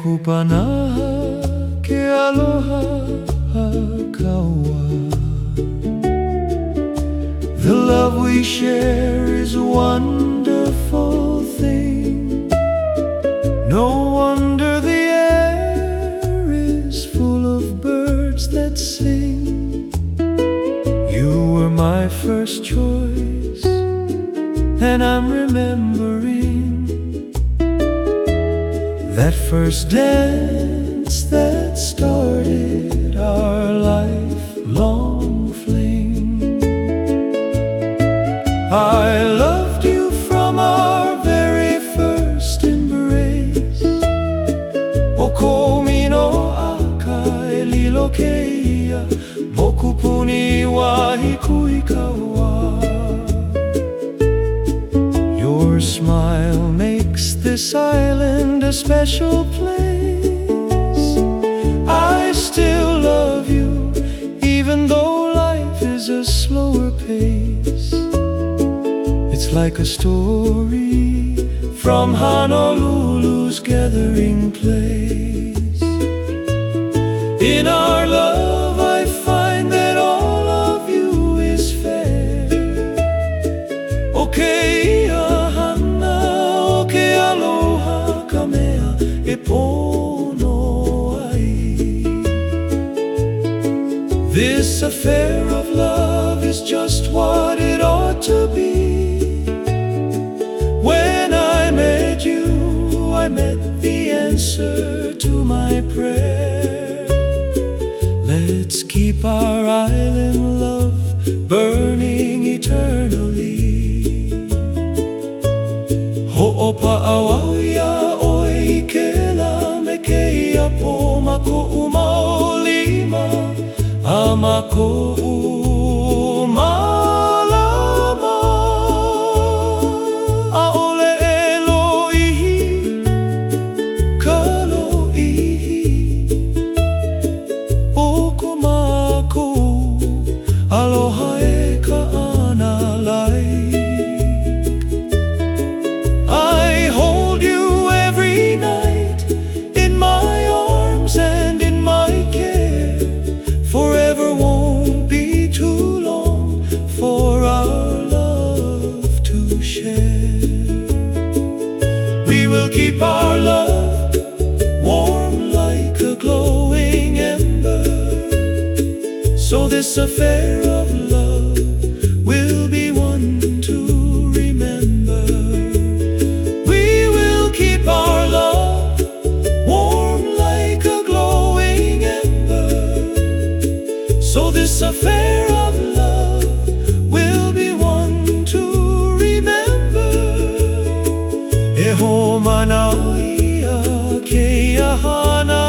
kupanaha ke aloha kaua. The love we share is a wonderful thing. No wonder the air is full of birds that sing. You were my first choice, and I'm remembering that first dance that started our lifelong fling. I loved you from our very first embrace. Okomi no aka e lilo keia, moku puni wa hikui kaua. Your smile makes this island a special place. I still love you, even though life is a slower pace. It's like a story from Honolulu's gathering place. In our love, I find that all of you is fair. Okay, This affair of love is just what it ought to be. When I met you, I met the answer to my prayer. A keep our love warm like a glowing ember. So this affair of love will be one to remember. We will keep our love warm like a glowing ember. So this affair mana ia ke ia hana